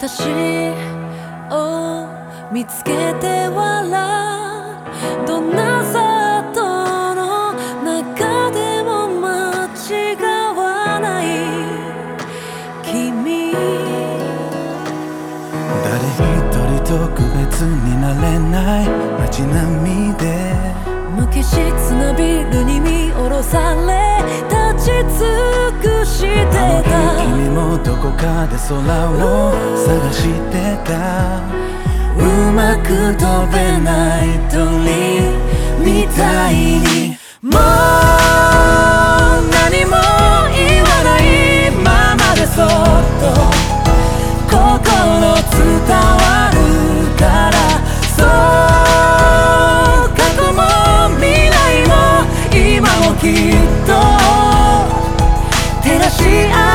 私を見つけて笑う。どんな里の中でも間違わない。君。誰一人特別になれない街並みで。無機質なビルに見下ろされ立ち尽くしてたどこかで空を探してたうまく飛べない鳥みたいにもう何も言わないままでそっと心伝わるからそう過去も未来も今もきっと照らし合え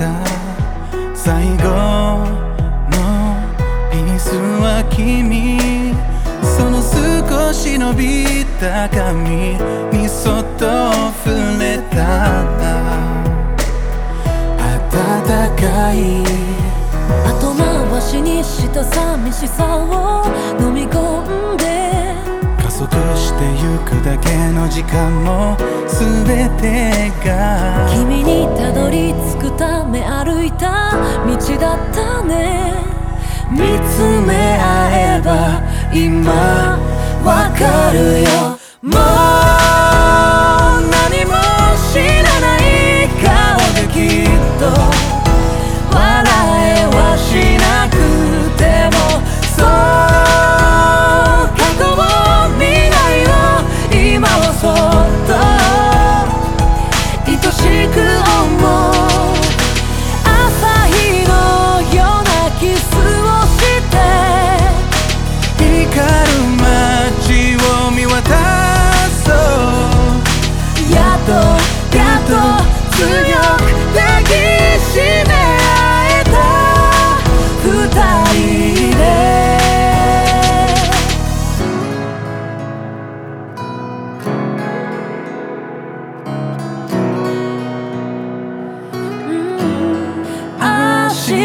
た最後のピースは君その少し伸びた髪にそっと触れた暖かい。後回しにした寂しさを飲み込んで。加速してゆくだけの時間も全てが。君にいた道だったね見つめ合えば今わかるよ。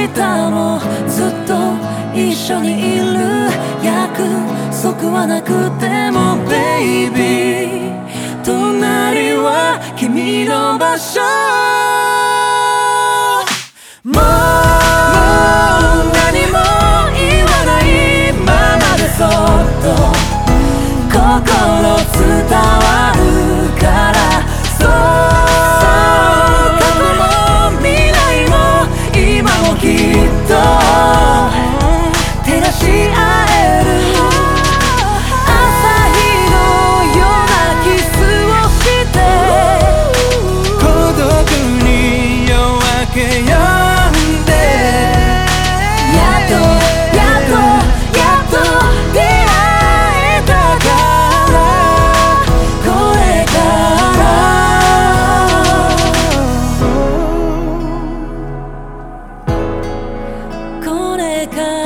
日もずっと一緒にいる約束はなくてもベイビー隣は君の場所。こ